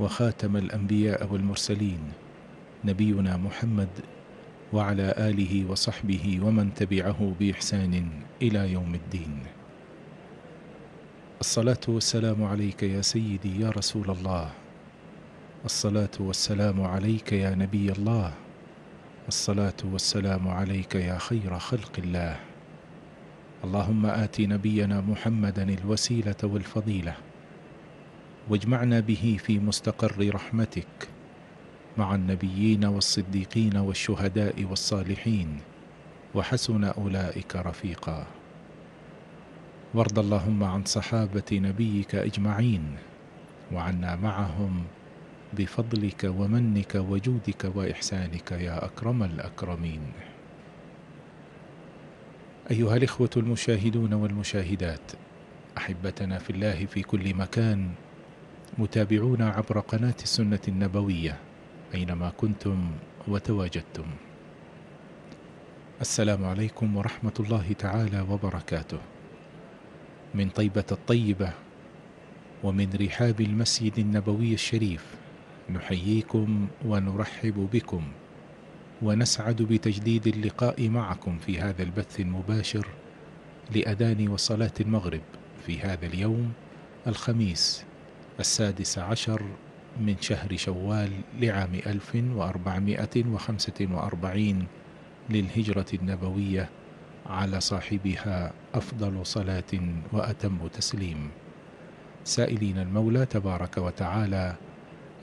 وخاتم الأنبياء والمرسلين نبينا محمد وعلى آله وصحبه ومن تبعه بإحسان إلى يوم الدين. الصلاة والسلام عليك يا سيدي يا رسول الله. الصلاة والسلام عليك يا نبي الله. الصلاة والسلام عليك يا خير خلق الله. اللهم آت نبينا محمدا الوسيلة والفضيلة. واجمعنا به في مستقر رحمتك مع النبيين والصديقين والشهداء والصالحين وحسن أولئك رفيقا. وارض اللهم عن صحابة نبيك أجمعين وعنا معهم بفضلك ومنك وجودك وإحسانك يا أكرم الأكرمين. أيها الإخوة المشاهدون والمشاهدات أحبتنا في الله في كل مكان متابعون عبر قناة السنة النبوية أينما كنتم وتواجدتم. السلام عليكم ورحمة الله تعالى وبركاته. من طيبة الطيبة ومن رحاب المسجد النبوي الشريف نحييكم ونرحب بكم ونسعد بتجديد اللقاء معكم في هذا البث المباشر لأذان وصلاة المغرب في هذا اليوم الخميس السادس عشر من شهر شوال لعام 1445 للهجرة النبوية على صاحبها أفضل صلاة وأتم تسليم. سائلين المولى تبارك وتعالى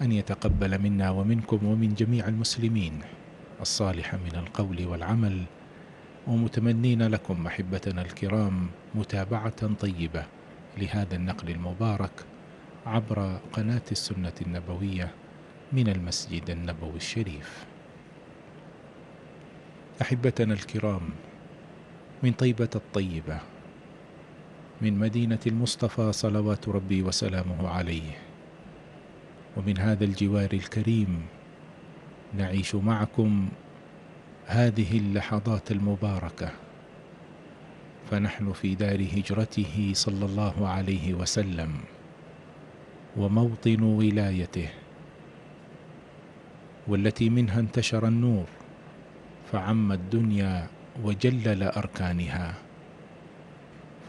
أن يتقبل منا ومنكم ومن جميع المسلمين الصالح من القول والعمل ومتمنين لكم محبتنا الكرام متابعة طيبة لهذا النقل المبارك عبر قناة السنة النبوية من المسجد النبوي الشريف. أحبتنا الكرام من طيبة الطيبة من مدينة المصطفى صلوات ربي وسلامه عليه ومن هذا الجوار الكريم نعيش معكم هذه اللحظات المباركة. فنحن في دار هجرته صلى الله عليه وسلم. وموطن ولايته والتي منها انتشر النور فعم الدنيا وجلل أركانها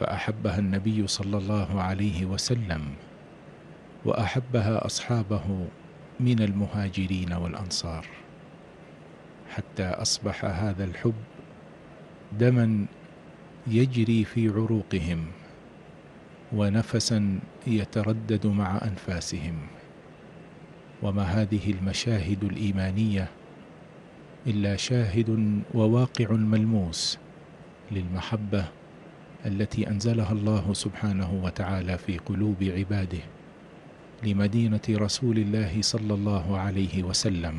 فأحبها النبي صلى الله عليه وسلم وأحبها أصحابه من المهاجرين والأنصار حتى أصبح هذا الحب دما يجري في عروقهم. ونفسا يتردد مع أنفاسهم. وما هذه المشاهد الإيمانية إلا شاهد وواقع ملموس للمحبة التي أنزلها الله سبحانه وتعالى في قلوب عباده لمدينة رسول الله صلى الله عليه وسلم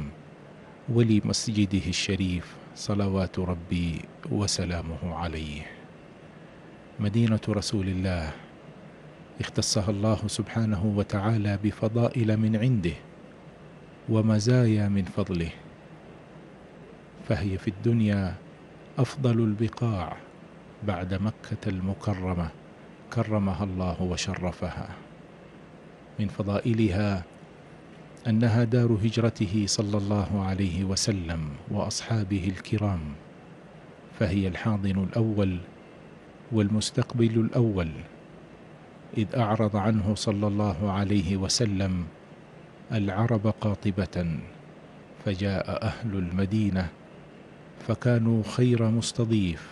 ولمسجده الشريف صلوات ربي وسلامه عليه. مدينة رسول الله اختصها الله سبحانه وتعالى بفضائل من عنده ومزايا من فضله. فهي في الدنيا أفضل البقاع بعد مكة المكرمة كرمها الله وشرفها. من فضائلها أنها دار هجرته صلى الله عليه وسلم وأصحابه الكرام فهي الحاضن الأول والمستقبل الأول إذ أعرض عنه صلى الله عليه وسلم العرب قاطبة فجاء أهل المدينة فكانوا خير مستضيف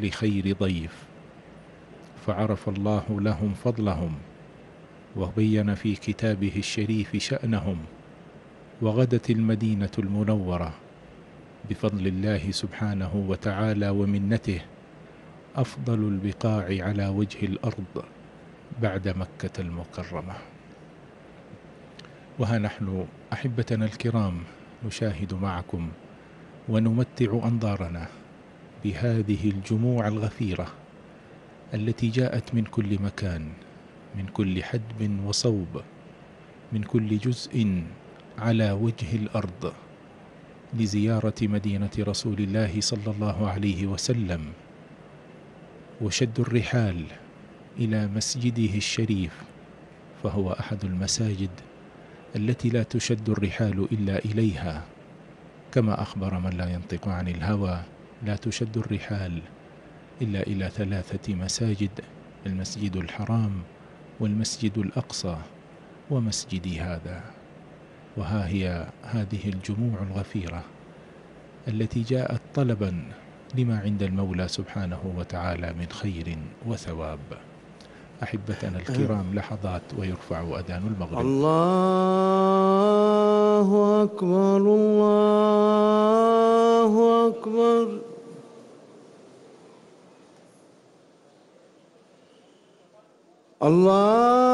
لخير ضيف فعرف الله لهم فضلهم وبين في كتابه الشريف شأنهم وغدت المدينة المنورة بفضل الله سبحانه وتعالى ومنته أفضل البقاع على وجه الأرض. بعد مكة المكرمة. وها نحن أحبتنا الكرام نشاهد معكم ونمتع أنظارنا بهذه الجموع الغفيرة التي جاءت من كل مكان من كل حدب وصوب من كل جزء على وجه الأرض لزيارة مدينة رسول الله صلى الله عليه وسلم وشد الرحال إلى مسجده الشريف فهو أحد المساجد التي لا تشد الرحال إلا إليها. كما أخبر من لا ينطق عن الهوى لا تشد الرحال إلا إلى ثلاثة مساجد المسجد الحرام والمسجد الأقصى ومسجدي هذا. وها هي هذه الجموع الغفيرة التي جاءت طلبا لما عند المولى سبحانه وتعالى من خير وثواب. أحبتنا الكرام لحظات ويرفع أذان المغرب. الله أكبر الله أكبر. الله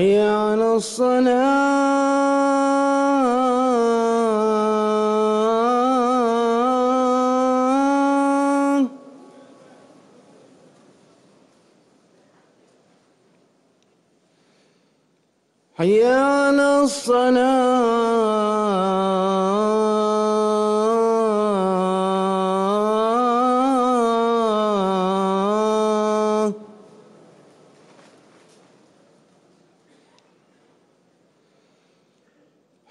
حي على الصلاة.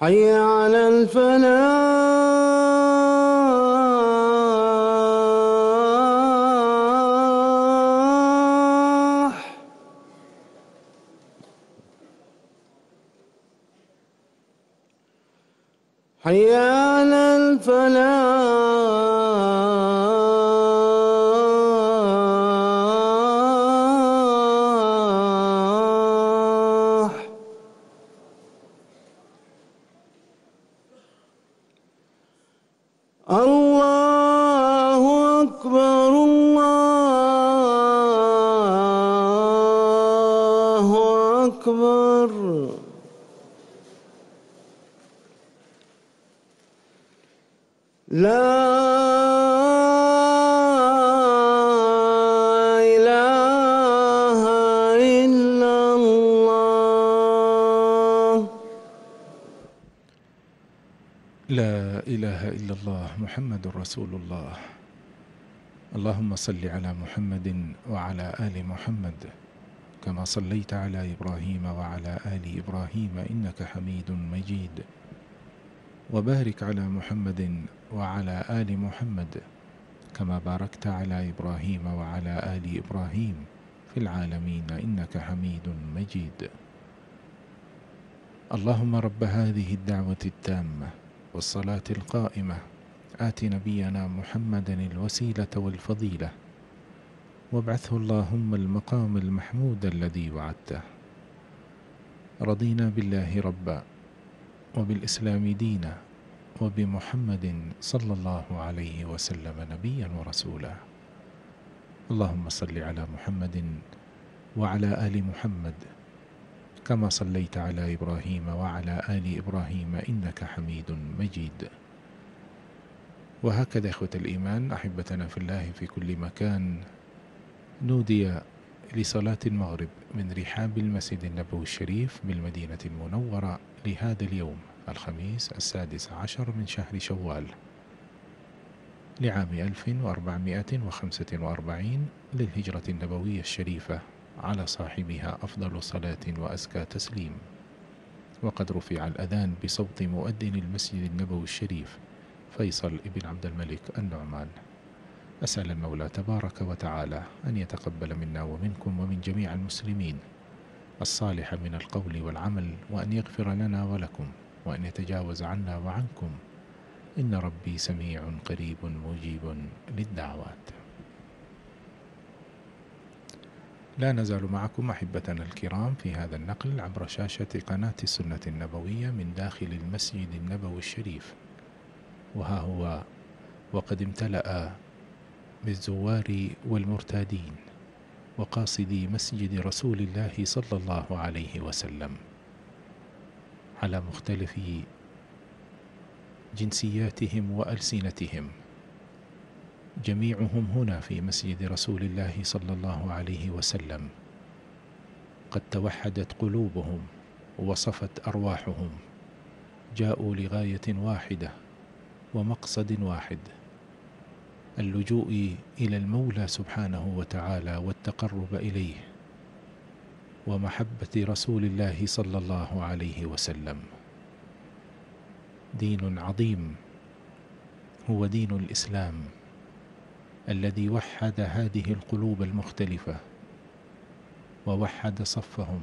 حي على الفلاح. لا إله إلا الله محمد رسول الله. اللهم صل على محمد وعلى آل محمد كما صليت على إبراهيم وعلى آل إبراهيم إنك حميد مجيد. وبارك على محمد وعلى آل محمد كما باركت على إبراهيم وعلى آل إبراهيم في العالمين إنك حميد مجيد. اللهم رب هذه الدعوة التامة والصلاة القائمة. آت نبينا محمدا الوسيلة والفضيلة. وابعثه اللهم المقام المحمود الذي وعدته. رضينا بالله ربا وبالإسلام دينا وبمحمد صلى الله عليه وسلم نبيا ورسولا. اللهم صل على محمد وعلى آل محمد كما صليت على إبراهيم وعلى آل إبراهيم إنك حميد مجيد. وهكذا إخوة الإيمان أحبتنا في الله في كل مكان نودي لصلاة المغرب من رحاب المسجد النبوي الشريف بالمدينة المنورة لهذا اليوم الخميس السادس عشر من شهر شوال لعام 1445 للهجرة النبوية الشريفة. على صاحبها أفضل صلاة وأزكى تسليم. وقد رفع الأذان بصوت مؤذن المسجد النبوي الشريف فيصل ابن عبد الملك النعمان. أسأل المولى تبارك وتعالى أن يتقبل منا ومنكم ومن جميع المسلمين الصالح من القول والعمل وأن يغفر لنا ولكم وأن يتجاوز عنا وعنكم. إن ربي سميع قريب مجيب للدعوات. لا نزال معكم أحبتنا الكرام في هذا النقل عبر شاشة قناة السنة النبوية من داخل المسجد النبوي الشريف. وها هو وقد امتلأ بالزوار والمرتادين وقاصدي مسجد رسول الله صلى الله عليه وسلم على مختلف جنسياتهم وألسنتهم. جميعهم هنا في مسجد رسول الله صلى الله عليه وسلم. قد توحدت قلوبهم وصفت أرواحهم. جاءوا لغاية واحدة ومقصد واحد اللجوء إلى المولى سبحانه وتعالى والتقرب إليه ومحبة رسول الله صلى الله عليه وسلم. دين عظيم هو دين الإسلام. الذي وحد هذه القلوب المختلفة ووحد صفهم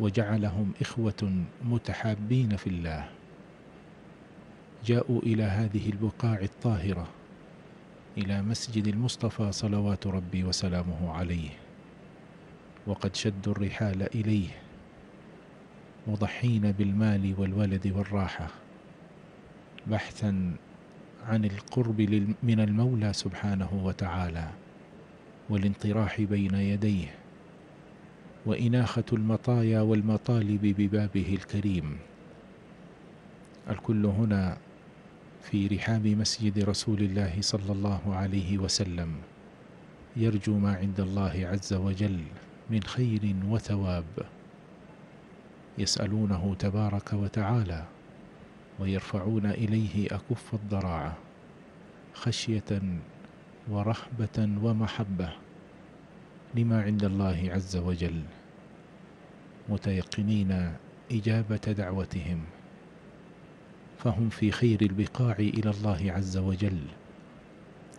وجعلهم إخوة متحابين في الله. جاءوا إلى هذه البقاع الطاهرة إلى مسجد المصطفى صلوات ربي وسلامه عليه وقد شدوا الرحال إليه مضحين بالمال والولد والراحة بحثا عن القرب من المولى سبحانه وتعالى والانطراح بين يديه وإناخة المطايا والمطالب ببابه الكريم. الكل هنا في رحاب مسجد رسول الله صلى الله عليه وسلم. يرجو ما عند الله عز وجل من خير وثواب. يسألونه تبارك وتعالى ويرفعون إليه أكف الضراعة خشية ورهبة ومحبة لما عند الله عز وجل متيقنين إجابة دعوتهم فهم في خير البقاع إلى الله عز وجل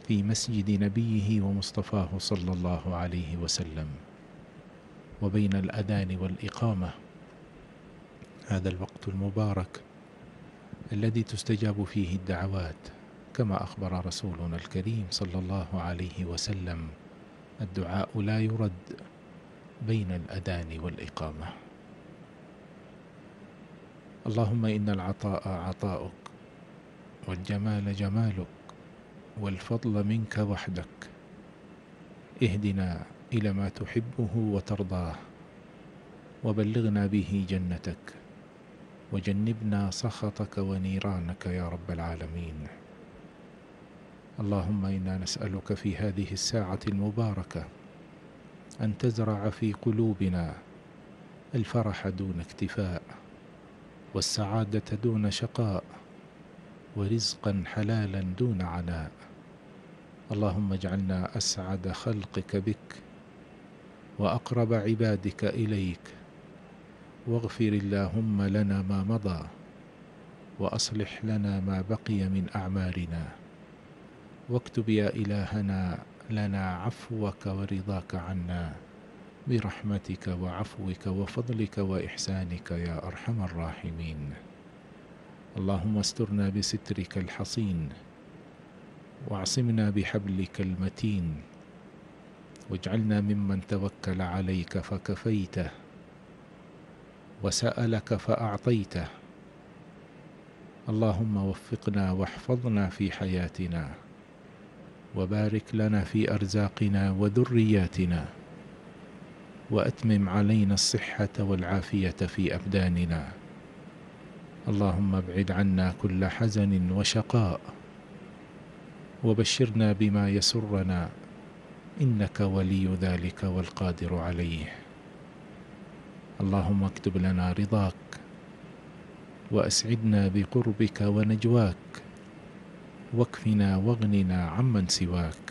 في مسجد نبيه ومصطفاه صلى الله عليه وسلم. وبين الأذان والإقامة هذا الوقت المبارك الذي تستجاب فيه الدعوات كما أخبر رسولنا الكريم صلى الله عليه وسلم الدعاء لا يرد بين الأذان والإقامة. اللهم إن العطاء عطاؤك والجمال جمالك والفضل منك وحدك. اهدنا إلى ما تحبه وترضاه وبلغنا به جنتك. وجنبنا سخطك ونيرانك يا رب العالمين. اللهم إنا نسألك في هذه الساعة المباركة أن تزرع في قلوبنا الفرح دون اكتفاء والسعادة دون شقاء ورزقا حلالا دون عناء. اللهم اجعلنا أسعد خلقك بك وأقرب عبادك إليك واغفر اللهم لنا ما مضى وأصلح لنا ما بقي من أعمارنا واكتب يا إلهنا لنا عفوك ورضاك عنا. برحمتك وعفوك وفضلك وإحسانك يا أرحم الراحمين. اللهم استرنا بسترك الحصين واعصمنا بحبلك المتين. واجعلنا ممن توكل عليك فكفيته. وسألك فأعطيته. اللهم وفقنا واحفظنا في حياتنا وبارك لنا في أرزاقنا وذرياتنا وأتمم علينا الصحة والعافية في أبداننا. اللهم ابعد عنا كل حزن وشقاء وبشرنا بما يسرنا إنك ولي ذلك والقادر عليه. اللهم اكتب لنا رضاك وأسعدنا بقربك ونجواك واكفنا واغننا عمن سواك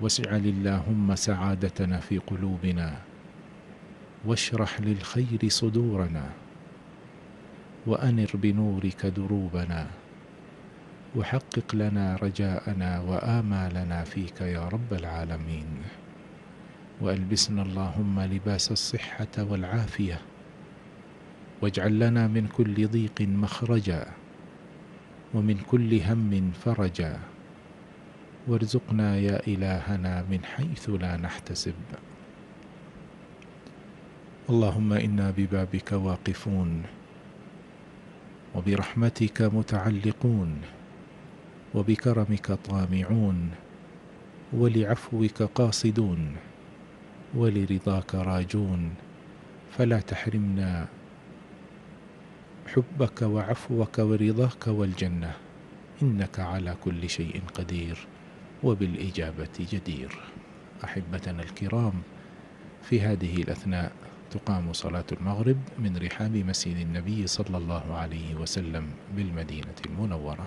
واسعل اللهم سعادتنا في قلوبنا واشرح للخير صدورنا وأنر بنورك دروبنا وحقق لنا رجاءنا وآمالنا فيك يا رب العالمين. وألبسنا اللهم لباس الصحة والعافية واجعل لنا من كل ضيق مخرجا ومن كل هم فرجا وارزقنا يا إلهنا من حيث لا نحتسب. اللهم إنا ببابك واقفون وبرحمتك متعلقون وبكرمك طامعون ولعفوك قاصدون. ولرضاك راجون فلا تحرمنا حبك وعفوك ورضاك والجنة إنك على كل شيء قدير وبالإجابة جدير. أحبتنا الكرام في هذه الأثناء تقام صلاة المغرب من رحاب مسجد النبي صلى الله عليه وسلم بالمدينة المنورة.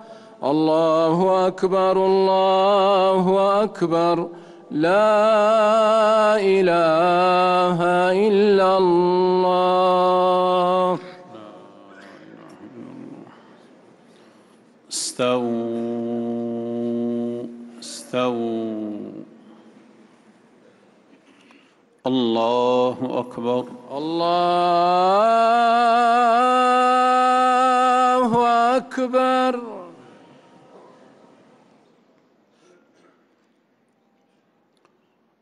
الله أكبر الله أكبر. لا إله إلا الله. استووا استووا. الله أكبر. الله أكبر.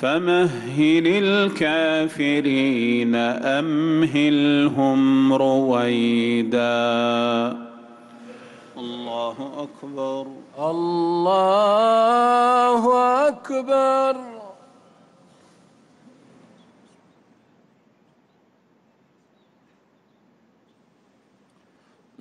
فمهل الكافرين أمهلهم رويدا. الله أكبر. الله أكبر.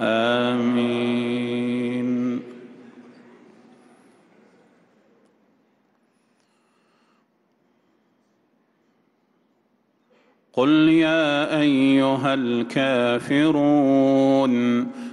آمين. قل يا أيها الكافرون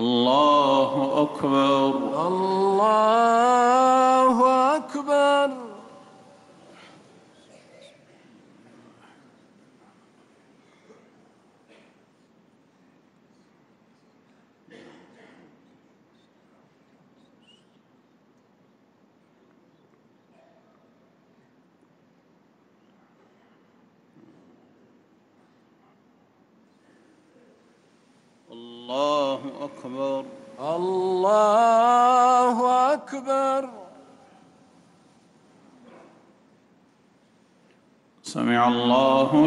الله أكبر. الله أكبر الله أكبر الله أكبر سمع الله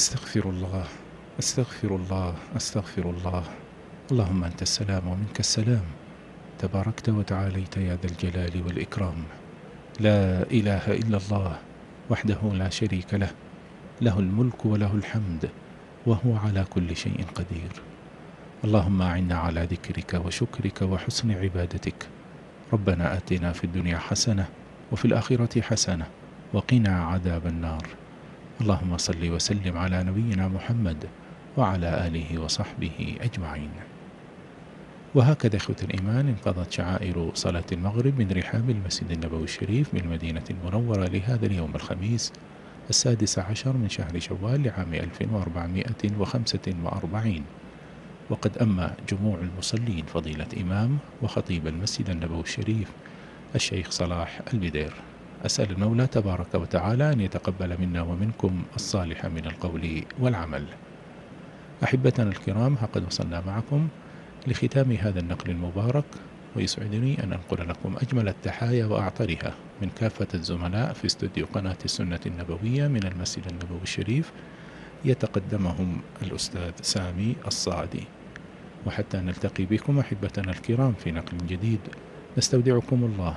أستغفر الله أستغفر الله أستغفر الله. اللهم أنت السلام ومنك السلام. تباركت وتعاليت يا ذا الجلال والإكرام. لا إله إلا الله وحده لا شريك له له الملك وله الحمد وهو على كل شيء قدير. اللهم أعنا على ذكرك وشكرك وحسن عبادتك. ربنا آتنا في الدنيا حسنة وفي الآخرة حسنة وقنا عذاب النار. اللهم صل وسلم على نبينا محمد وعلى آله وصحبه أجمعين. وهكذا إخوة الإيمان انقضت شعائر صلاة المغرب من رحاب المسجد النبوي الشريف بالمدينة المنورة لهذا اليوم الخميس السادس عشر من شهر شوال لعام 1445 وقد أما جموع المصلين فضيلة إمام وخطيب المسجد النبوي الشريف الشيخ صلاح البدير. أسأل المولى تبارك وتعالى أن يتقبل منا ومنكم الصالح من القول والعمل. أحبتنا الكرام قد وصلنا معكم لختام هذا النقل المبارك ويسعدني أن أنقل لكم أجمل التحايا وأعطرها من كافة الزملاء في استوديو قناة السنة النبوية من المسجد النبوي الشريف يتقدمهم الأستاذ سامي الصادي. وحتى نلتقي بكم أحبتنا الكرام في نقل جديد نستودعكم الله.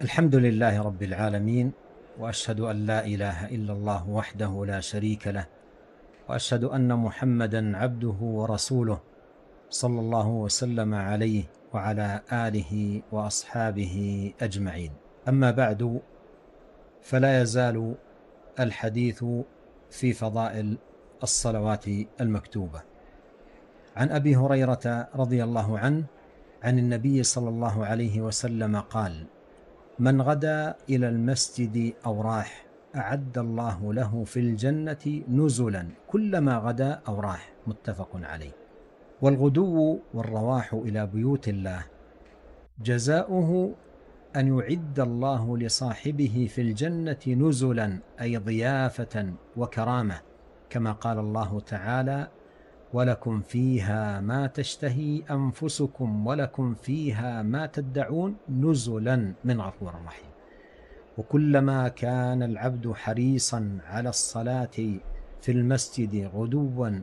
الحمد لله رب العالمين وأشهد أن لا إله إلا الله وحده لا شريك له وأشهد أن محمدا عبده ورسوله صلى الله وسلم عليه وعلى آله وأصحابه أجمعين. أما بعد فلا يزال الحديث في فضائل الصلوات المكتوبة. عن أبي هريرة رضي الله عنه عن النبي صلى الله عليه وسلم قال من غدا إلى المسجد أو راح أعد الله له في الجنة نزلا كلما غدا أو راح متفق عليه. والغدو والرواح إلى بيوت الله. جزاؤه أن يعد الله لصاحبه في الجنة نزلا أي ضيافة وكرامة كما قال الله تعالى ولكم فيها ما تشتهي أنفسكم ولكم فيها ما تدعون نزلا من غفور رحيم. وكلما كان العبد حريصا على الصلاة في المسجد غدوا